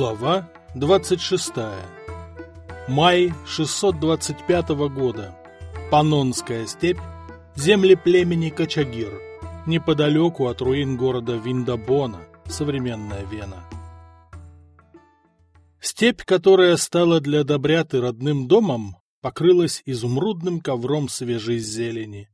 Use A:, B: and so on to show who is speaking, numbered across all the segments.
A: Глава 26. Май 625 года. Панонская степь, земли племени Качагир, неподалеку от руин города Виндабона, современная Вена. Степь, которая стала для Добряты родным домом, покрылась изумрудным ковром свежей зелени.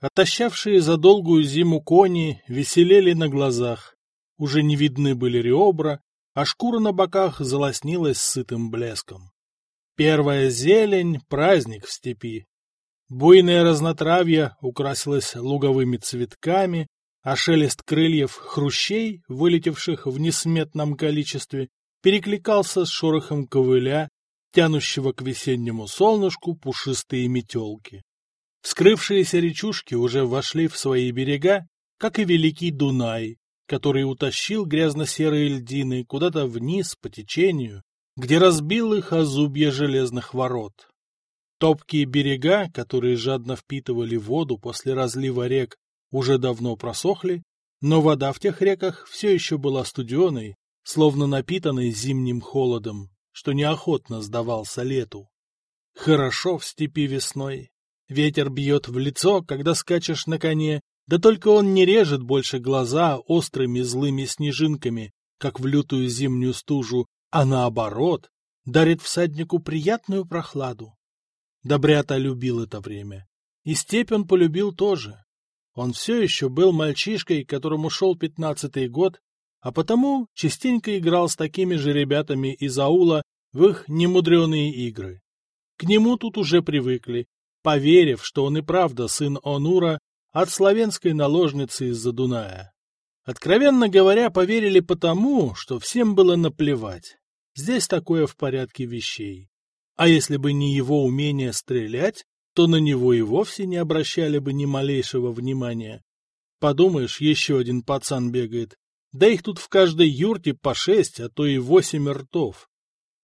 A: Отощавшие за долгую зиму кони веселели на глазах, уже не видны были ребра, а шкура на боках залоснилась сытым блеском. Первая зелень — праздник в степи. Буйное разнотравье украсилось луговыми цветками, а шелест крыльев хрущей, вылетевших в несметном количестве, перекликался с шорохом ковыля, тянущего к весеннему солнышку пушистые метелки. Вскрывшиеся речушки уже вошли в свои берега, как и Великий Дунай, который утащил грязно-серые льдины куда-то вниз по течению, где разбил их о зубья железных ворот. Топкие берега, которые жадно впитывали воду после разлива рек, уже давно просохли, но вода в тех реках все еще была студеной, словно напитанной зимним холодом, что неохотно сдавался лету. Хорошо в степи весной. Ветер бьет в лицо, когда скачешь на коне, да только он не режет больше глаза острыми злыми снежинками, как в лютую зимнюю стужу, а наоборот, дарит всаднику приятную прохладу. Добрята любил это время. И степь он полюбил тоже. Он все еще был мальчишкой, которому шел пятнадцатый год, а потому частенько играл с такими же ребятами из аула в их немудреные игры. К нему тут уже привыкли, поверив, что он и правда сын Онура от славянской наложницы из-за Дуная. Откровенно говоря, поверили потому, что всем было наплевать. Здесь такое в порядке вещей. А если бы не его умение стрелять, то на него и вовсе не обращали бы ни малейшего внимания. Подумаешь, еще один пацан бегает. Да их тут в каждой юрте по шесть, а то и восемь ртов.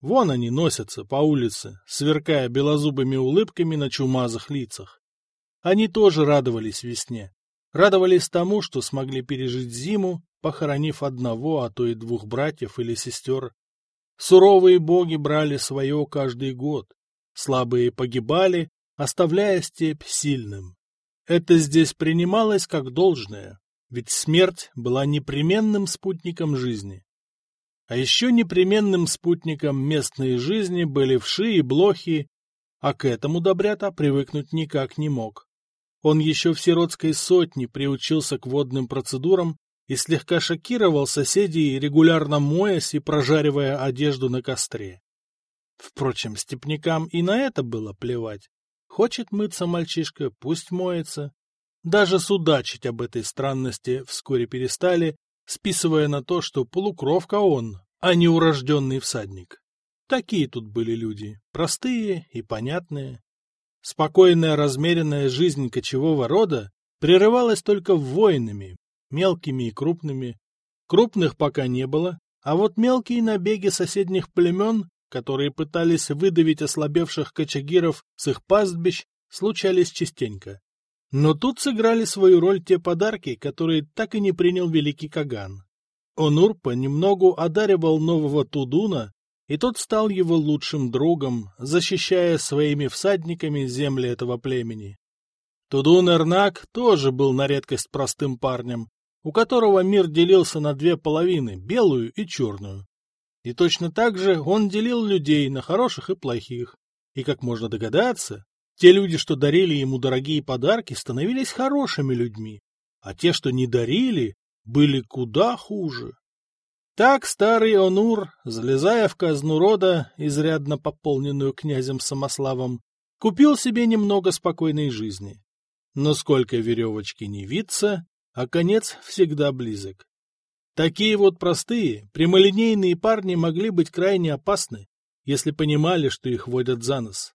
A: Вон они носятся по улице, сверкая белозубыми улыбками на чумазых лицах. Они тоже радовались весне. Радовались тому, что смогли пережить зиму, похоронив одного, а то и двух братьев или сестер. Суровые боги брали свое каждый год. Слабые погибали, оставляя степь сильным. Это здесь принималось как должное, ведь смерть была непременным спутником жизни. А еще непременным спутником местной жизни были вши и блохи, а к этому Добрята привыкнуть никак не мог. Он еще в сиротской сотне приучился к водным процедурам и слегка шокировал соседей, регулярно моясь и прожаривая одежду на костре. Впрочем, степнякам и на это было плевать. Хочет мыться мальчишка, пусть моется. Даже судачить об этой странности вскоре перестали, списывая на то, что полукровка он, а не урожденный всадник. Такие тут были люди, простые и понятные. Спокойная размеренная жизнь кочевого рода прерывалась только воинами, мелкими и крупными. Крупных пока не было, а вот мелкие набеги соседних племен, которые пытались выдавить ослабевших кочегиров с их пастбищ, случались частенько. Но тут сыграли свою роль те подарки, которые так и не принял великий Каган. Онур понемногу одаривал нового Тудуна и тот стал его лучшим другом, защищая своими всадниками земли этого племени. Тудун Эрнак тоже был на редкость простым парнем, у которого мир делился на две половины, белую и черную. И точно так же он делил людей на хороших и плохих. И, как можно догадаться, те люди, что дарили ему дорогие подарки, становились хорошими людьми, а те, что не дарили, были куда хуже. Так старый Онур, залезая в казну рода, изрядно пополненную князем Самославом, купил себе немного спокойной жизни. Но сколько веревочки не виться, а конец всегда близок. Такие вот простые, прямолинейные парни могли быть крайне опасны, если понимали, что их водят за нос.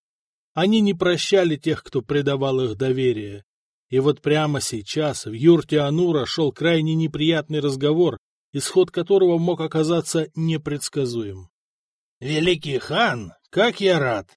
A: Они не прощали тех, кто предавал их доверие. И вот прямо сейчас в юрте Анура шел крайне неприятный разговор исход которого мог оказаться непредсказуем. — Великий хан, как я рад!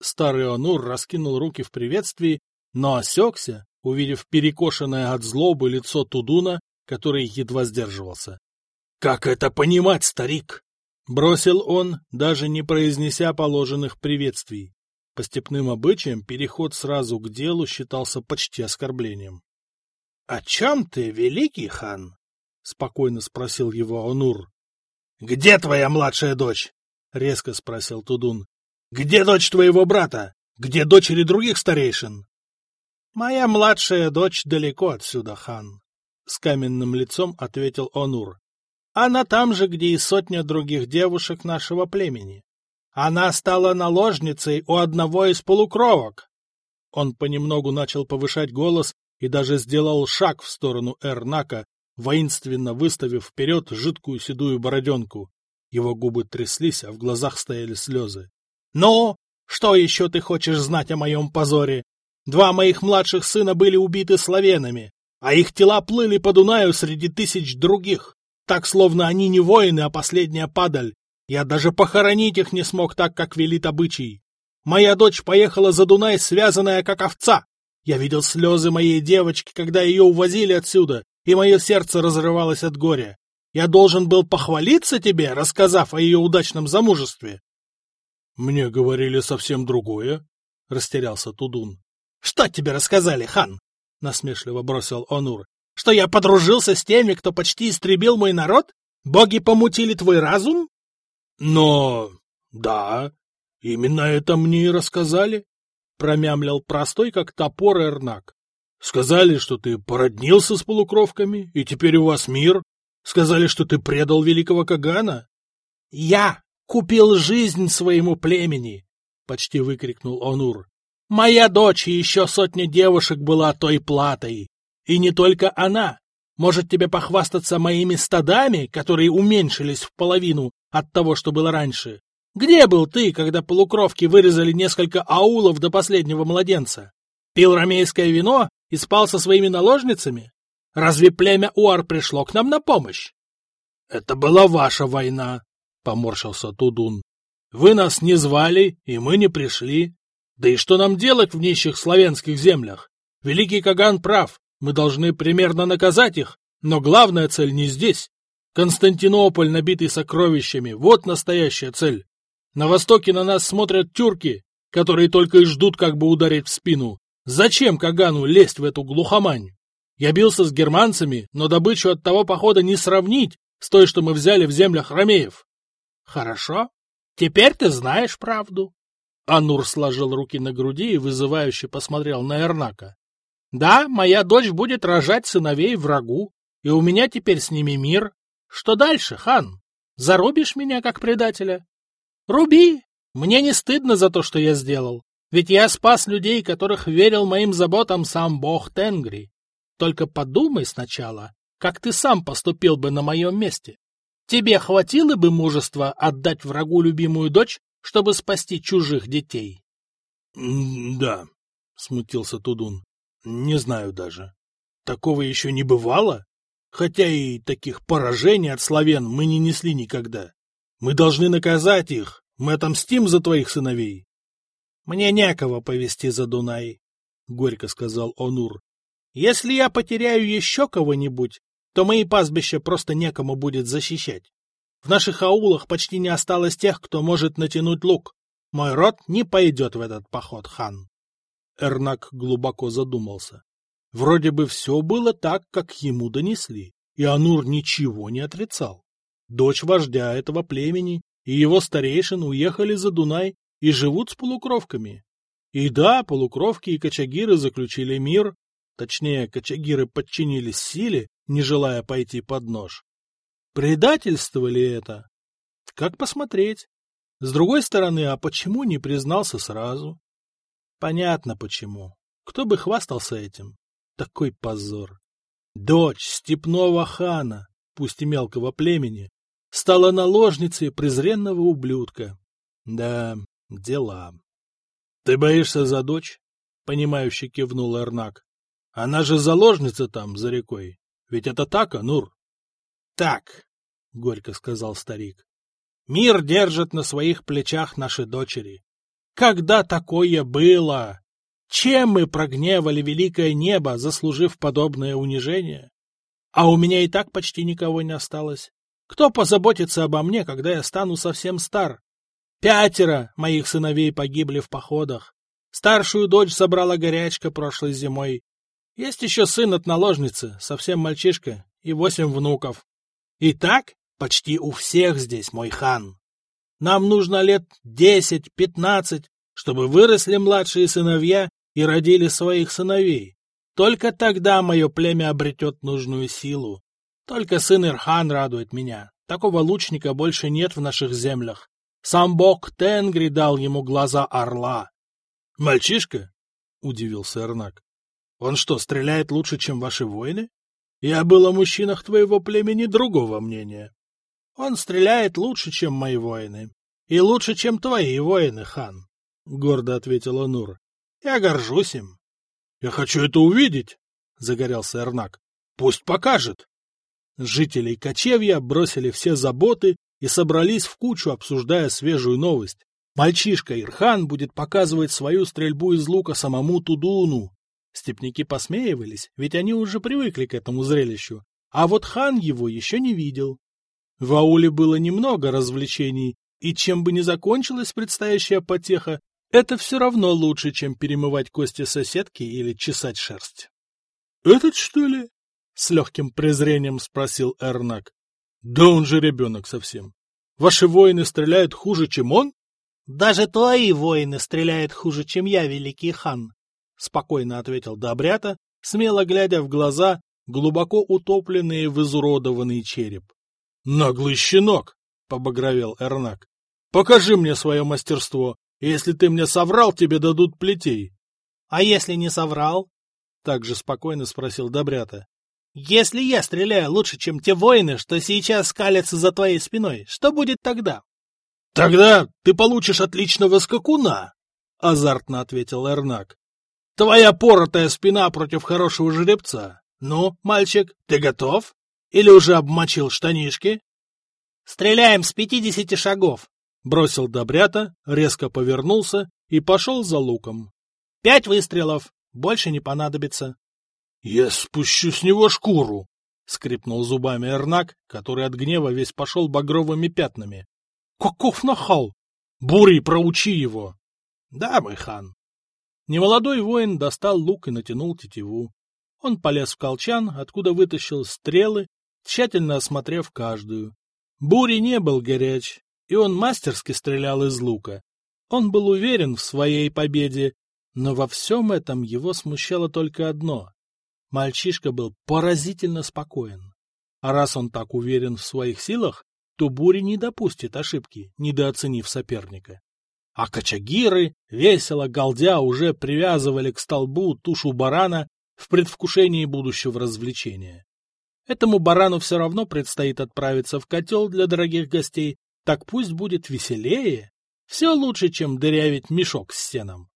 A: Старый Онур раскинул руки в приветствии, но осекся, увидев перекошенное от злобы лицо Тудуна, который едва сдерживался. — Как это понимать, старик? Бросил он, даже не произнеся положенных приветствий. По степным обычаям переход сразу к делу считался почти оскорблением. — О чем ты, великий хан? — спокойно спросил его Онур. — Где твоя младшая дочь? — резко спросил Тудун. — Где дочь твоего брата? Где дочери других старейшин? — Моя младшая дочь далеко отсюда, хан, — с каменным лицом ответил Онур. Она там же, где и сотня других девушек нашего племени. Она стала наложницей у одного из полукровок. Он понемногу начал повышать голос и даже сделал шаг в сторону Эрнака, воинственно выставив вперед жидкую седую бороденку. Его губы тряслись, а в глазах стояли слезы. — Ну, что еще ты хочешь знать о моем позоре? Два моих младших сына были убиты славянами, а их тела плыли по Дунаю среди тысяч других так, словно они не воины, а последняя падаль. Я даже похоронить их не смог так, как велит обычай. Моя дочь поехала за Дунай, связанная как овца. Я видел слезы моей девочки, когда ее увозили отсюда, и мое сердце разрывалось от горя. Я должен был похвалиться тебе, рассказав о ее удачном замужестве. — Мне говорили совсем другое, — растерялся Тудун. — Что тебе рассказали, хан? — насмешливо бросил Онур. Что я подружился с теми, кто почти истребил мой народ? Боги помутили твой разум? Но... да, именно это мне и рассказали, — промямлил простой, как топор Эрнак. Сказали, что ты породнился с полукровками, и теперь у вас мир. Сказали, что ты предал великого Кагана. — Я купил жизнь своему племени! — почти выкрикнул Онур. — Моя дочь и еще сотня девушек была той платой. И не только она. Может тебе похвастаться моими стадами, которые уменьшились в половину от того, что было раньше? Где был ты, когда полукровки вырезали несколько аулов до последнего младенца? Пил ромейское вино и спал со своими наложницами? Разве племя Уар пришло к нам на помощь? — Это была ваша война, — поморщился Тудун. — Вы нас не звали, и мы не пришли. Да и что нам делать в нищих славянских землях? Великий Каган прав. Мы должны примерно наказать их, но главная цель не здесь. Константинополь, набитый сокровищами, вот настоящая цель. На востоке на нас смотрят тюрки, которые только и ждут, как бы ударить в спину. Зачем Кагану лезть в эту глухомань? Я бился с германцами, но добычу от того похода не сравнить с той, что мы взяли в землях ромеев. Хорошо. Теперь ты знаешь правду. Анур сложил руки на груди и вызывающе посмотрел на Эрнака. Да, моя дочь будет рожать сыновей врагу, и у меня теперь с ними мир. Что дальше, хан? Зарубишь меня как предателя? Руби! Мне не стыдно за то, что я сделал. Ведь я спас людей, которых верил моим заботам сам бог Тенгри. Только подумай сначала, как ты сам поступил бы на моем месте. Тебе хватило бы мужества отдать врагу любимую дочь, чтобы спасти чужих детей? — Да, — смутился Тудун. Не знаю даже. Такого еще не бывало? Хотя и таких поражений от славян мы не несли никогда. Мы должны наказать их. Мы отомстим за твоих сыновей. — Мне некого повести за Дунай, — горько сказал Онур. — Если я потеряю еще кого-нибудь, то мои пастбища просто некому будет защищать. В наших аулах почти не осталось тех, кто может натянуть лук. Мой род не пойдет в этот поход, хан. Эрнак глубоко задумался. Вроде бы все было так, как ему донесли, и Анур ничего не отрицал. Дочь вождя этого племени и его старейшин уехали за Дунай и живут с полукровками. И да, полукровки и кочагиры заключили мир, точнее, кочагиры подчинились силе, не желая пойти под нож. Предательство ли это? Как посмотреть? С другой стороны, а почему не признался сразу? Понятно почему. Кто бы хвастался этим? Такой позор. Дочь степного хана, пусть и мелкого племени, стала наложницей презренного ублюдка. Да, дела. — Ты боишься за дочь? — понимающе кивнул Эрнак. — Она же заложница там, за рекой. Ведь это так, Анур? — Так, — горько сказал старик. — Мир держит на своих плечах наши дочери. Когда такое было? Чем мы прогневали великое небо, заслужив подобное унижение? А у меня и так почти никого не осталось. Кто позаботится обо мне, когда я стану совсем стар? Пятеро моих сыновей погибли в походах. Старшую дочь забрала горячка прошлой зимой. Есть еще сын от наложницы, совсем мальчишка, и восемь внуков. И так почти у всех здесь, мой хан. Нам нужно лет десять-пятнадцать, чтобы выросли младшие сыновья и родили своих сыновей. Только тогда мое племя обретет нужную силу. Только сын Ирхан радует меня. Такого лучника больше нет в наших землях. Сам бог Тенгри дал ему глаза орла. — Мальчишка? — удивился Эрнак. — Он что, стреляет лучше, чем ваши воины? Я был о мужчинах твоего племени другого мнения. Он стреляет лучше, чем мои воины. И лучше, чем твои воины, хан, — гордо ответила Нур. Я горжусь им. — Я хочу это увидеть, — загорелся Эрнак. — Пусть покажет. Жителей кочевья бросили все заботы и собрались в кучу, обсуждая свежую новость. Мальчишка Ирхан будет показывать свою стрельбу из лука самому Тудуну. Степники посмеивались, ведь они уже привыкли к этому зрелищу, а вот хан его еще не видел. В ауле было немного развлечений, и чем бы ни закончилась предстоящая потеха, это все равно лучше, чем перемывать кости соседки или чесать шерсть. — Этот, что ли? — с легким презрением спросил Эрнак. — Да он же ребенок совсем. Ваши воины стреляют хуже, чем он? — Даже твои воины стреляют хуже, чем я, великий хан, — спокойно ответил Добрята, смело глядя в глаза, глубоко утопленные в изуродованный череп. — Наглый щенок! — побагровел Эрнак. — Покажи мне свое мастерство. Если ты мне соврал, тебе дадут плетей. — А если не соврал? — так же спокойно спросил Добрята. Если я стреляю лучше, чем те воины, что сейчас скалятся за твоей спиной, что будет тогда? — Тогда ты получишь отличного скакуна, — азартно ответил Эрнак. — Твоя поротая спина против хорошего жеребца. Ну, мальчик, ты готов? Или уже обмочил штанишки? — Стреляем с пятидесяти шагов, — бросил Добрята, резко повернулся и пошел за луком. — Пять выстрелов, больше не понадобится. «Я спущу с него шкуру!» — скрипнул зубами Эрнак, который от гнева весь пошел багровыми пятнами. «Каков нахал! Бурей, проучи его!» «Да, мой хан!» Немолодой воин достал лук и натянул тетиву. Он полез в колчан, откуда вытащил стрелы, тщательно осмотрев каждую. Бури не был горяч, и он мастерски стрелял из лука. Он был уверен в своей победе, но во всем этом его смущало только одно Мальчишка был поразительно спокоен. А раз он так уверен в своих силах, то Бури не допустит ошибки, недооценив соперника. А кочагиры, весело галдя, уже привязывали к столбу тушу барана в предвкушении будущего развлечения. Этому барану все равно предстоит отправиться в котел для дорогих гостей, так пусть будет веселее. Все лучше, чем дырявить мешок с сеном.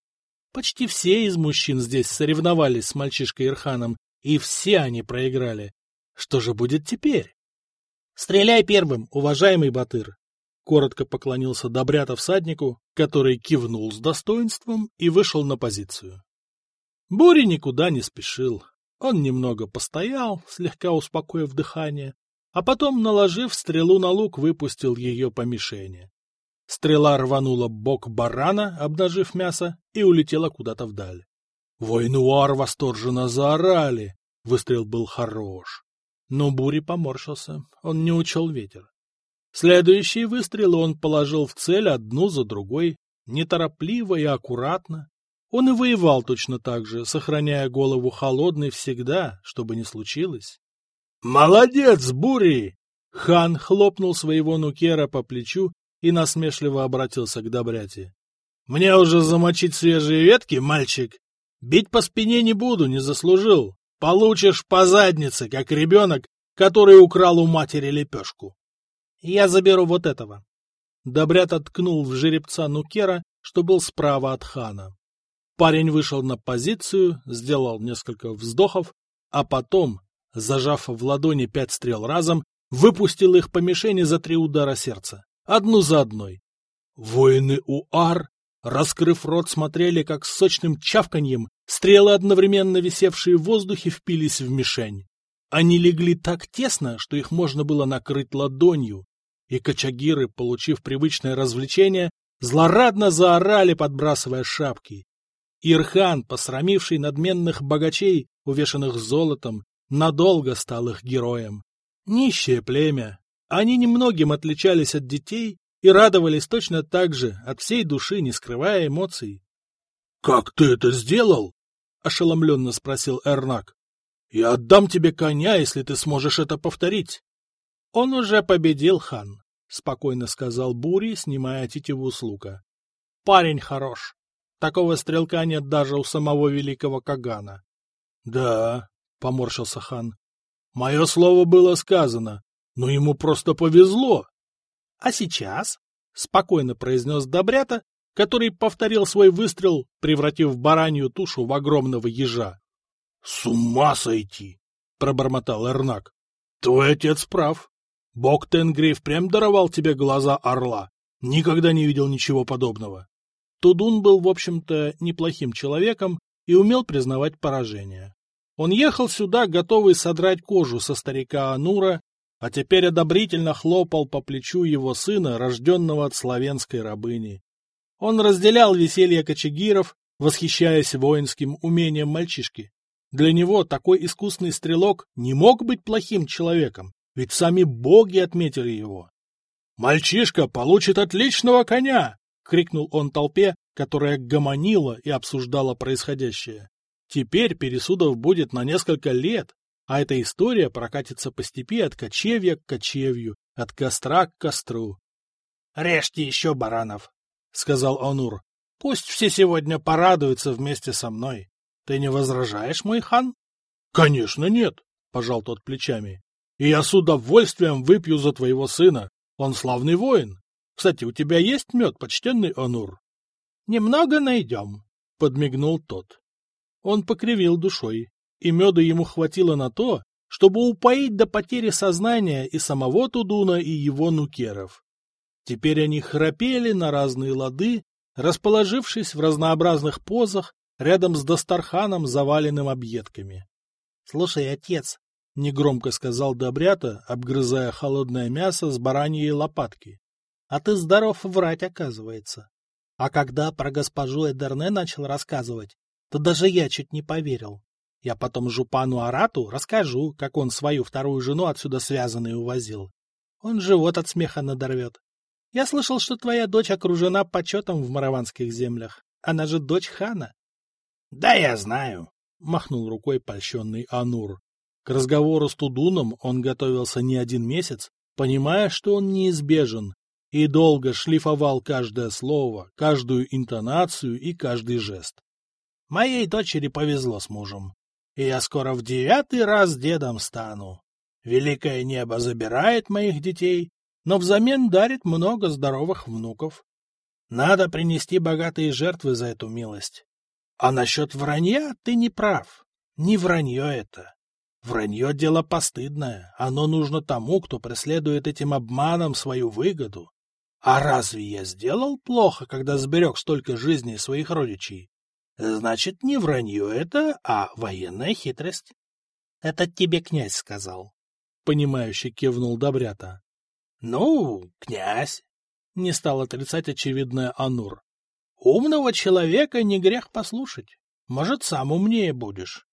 A: Почти все из мужчин здесь соревновались с мальчишкой Ирханом и все они проиграли. Что же будет теперь? — Стреляй первым, уважаемый Батыр! — коротко поклонился Добрятов всаднику, который кивнул с достоинством и вышел на позицию. Буря никуда не спешил. Он немного постоял, слегка успокоив дыхание, а потом, наложив стрелу на лук, выпустил ее по мишени. Стрела рванула бок барана, обнажив мясо, и улетела куда-то вдаль. Войнуар восторженно заорали. Выстрел был хорош. Но Бури поморщился, он не учел ветер. Следующие выстрелы он положил в цель одну за другой, неторопливо и аккуратно. Он и воевал точно так же, сохраняя голову холодной всегда, чтобы не случилось. «Молодец, Бури!» Хан хлопнул своего нукера по плечу и насмешливо обратился к Добряти. «Мне уже замочить свежие ветки, мальчик?» Бить по спине не буду, не заслужил. Получишь по заднице, как ребенок, который украл у матери лепешку. Я заберу вот этого. Добрят откнул в жеребца Нукера, что был справа от хана. Парень вышел на позицию, сделал несколько вздохов, а потом, зажав в ладони пять стрел разом, выпустил их по мишени за три удара сердца, одну за одной. Воины Уар раскрыв рот, смотрели, как с сочным чавканьем стрелы, одновременно висевшие в воздухе, впились в мишень. Они легли так тесно, что их можно было накрыть ладонью, и кочагиры, получив привычное развлечение, злорадно заорали, подбрасывая шапки. Ирхан, посрамивший надменных богачей, увешанных золотом, надолго стал их героем. Нищее племя. Они немногим отличались от детей и радовались точно так же, от всей души, не скрывая эмоций. — Как ты это сделал? — ошеломленно спросил Эрнак. — Я отдам тебе коня, если ты сможешь это повторить. — Он уже победил, хан, — спокойно сказал Бури, снимая тетиву с лука. — Парень хорош. Такого стрелка нет даже у самого великого Кагана. — Да, — поморщился хан, — мое слово было сказано, но ему просто повезло. — А сейчас? — спокойно произнес Добрята, который повторил свой выстрел, превратив баранью тушу в огромного ежа. — С ума сойти! — пробормотал Эрнак. — Твой отец прав. Бог Тенгриф прям даровал тебе глаза орла. Никогда не видел ничего подобного. Тудун был, в общем-то, неплохим человеком и умел признавать поражение. Он ехал сюда, готовый содрать кожу со старика Анура, а теперь одобрительно хлопал по плечу его сына, рожденного от славянской рабыни. Он разделял веселье кочегиров, восхищаясь воинским умением мальчишки. Для него такой искусный стрелок не мог быть плохим человеком, ведь сами боги отметили его. «Мальчишка получит отличного коня!» — крикнул он толпе, которая гомонила и обсуждала происходящее. Теперь пересудов будет на несколько лет, а эта история прокатится по степи от кочевья к кочевью, от костра к костру. — Режьте еще баранов, — сказал Онур. — Пусть все сегодня порадуются вместе со мной. Ты не возражаешь, мой хан? — Конечно нет, — пожал тот плечами. — И я с удовольствием выпью за твоего сына. Он славный воин. Кстати, у тебя есть мед, почтенный Онур? — Немного найдем, — подмигнул тот. Он покривил душой, и меда ему хватило на то, чтобы упоить до потери сознания и самого Тудуна, и его нукеров. Теперь они храпели на разные лады, расположившись в разнообразных позах рядом с Дастарханом, заваленным объедками. — Слушай, отец, — негромко сказал Добрята, обгрызая холодное мясо с бараньей лопатки. А ты здоров врать, оказывается. А когда про госпожу Эдерне начал рассказывать, то даже я чуть не поверил. Я потом Жупану Арату расскажу, как он свою вторую жену отсюда связанной увозил. Он живот от смеха надорвет. Я слышал, что твоя дочь окружена почетом в мараванских землях. Она же дочь хана. — Да, я знаю, — махнул рукой польщенный Анур. К разговору с Тудуном он готовился не один месяц, понимая, что он неизбежен, и долго шлифовал каждое слово, каждую интонацию и каждый жест. Моей дочери повезло с мужем, и я скоро в девятый раз дедом стану. Великое небо забирает моих детей, но взамен дарит много здоровых внуков. Надо принести богатые жертвы за эту милость. А насчет вранья ты не прав. Не вранье это. Вранье — дело постыдное. Оно нужно тому, кто преследует этим обманом свою выгоду. А разве я сделал плохо, когда сберег столько жизней своих родичей? Значит, не вранье это, а военная хитрость. Это тебе князь сказал. Понимающе кивнул Добрята. Ну, князь, не стал отрицать очевидное Анур. Умного человека не грех послушать. Может, сам умнее будешь.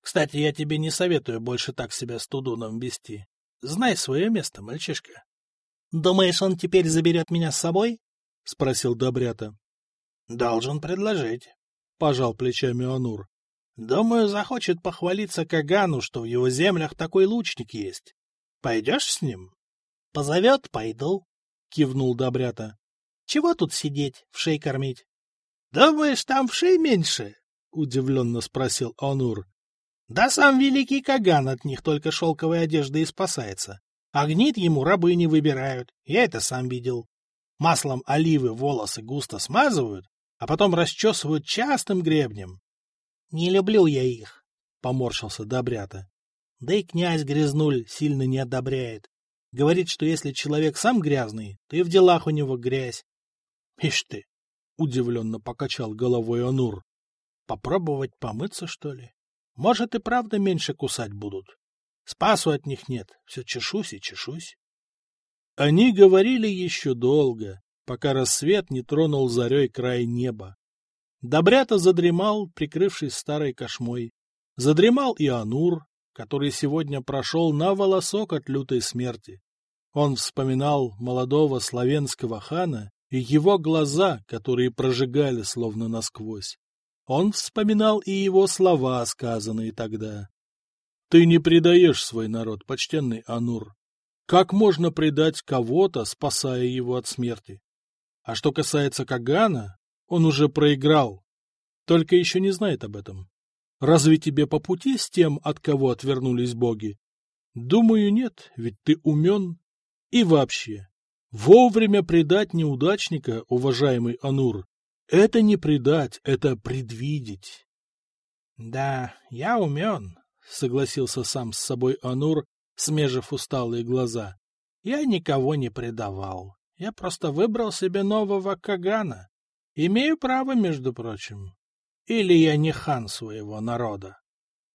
A: Кстати, я тебе не советую больше так себя с Тудуном вести. Знай свое место, мальчишка. — Думаешь, он теперь заберет меня с собой? — спросил Добрята. — Должен предложить, — пожал плечами Анур. — Думаю, захочет похвалиться Кагану, что в его землях такой лучник есть. Пойдешь с ним? — Позовет — пойду, — кивнул Добрята. — Чего тут сидеть, в шей кормить? — Думаешь, там в шей меньше? — удивленно спросил Анур. — Да сам великий Каган от них только шелковой одежды и спасается. А ему рабы не выбирают, я это сам видел. Маслом оливы волосы густо смазывают, а потом расчесывают частым гребнем. — Не люблю я их, — поморщился Добрята. Да и князь Грязнуль сильно не одобряет. Говорит, что если человек сам грязный, то и в делах у него грязь. — Ишь ты! — удивленно покачал головой Анур. — Попробовать помыться, что ли? Может, и правда меньше кусать будут. Спасу от них нет, все чешусь и чешусь. Они говорили еще долго, пока рассвет не тронул зарей край неба. Добрята задремал, прикрывшись старой кошмой. Задремал и Анур, который сегодня прошел на волосок от лютой смерти. Он вспоминал молодого славянского хана и его глаза, которые прожигали словно насквозь. Он вспоминал и его слова, сказанные тогда. «Ты не предаешь свой народ, почтенный Анур. Как можно предать кого-то, спасая его от смерти? А что касается Кагана, он уже проиграл, только еще не знает об этом. Разве тебе по пути с тем, от кого отвернулись боги? Думаю, нет, ведь ты умен. И вообще, вовремя предать неудачника, уважаемый Анур, это не предать, это предвидеть. — Да, я умен, — согласился сам с собой Анур, смежив усталые глаза. — Я никого не предавал. Я просто выбрал себе нового Кагана. Имею право, между прочим. Или я не хан своего народа?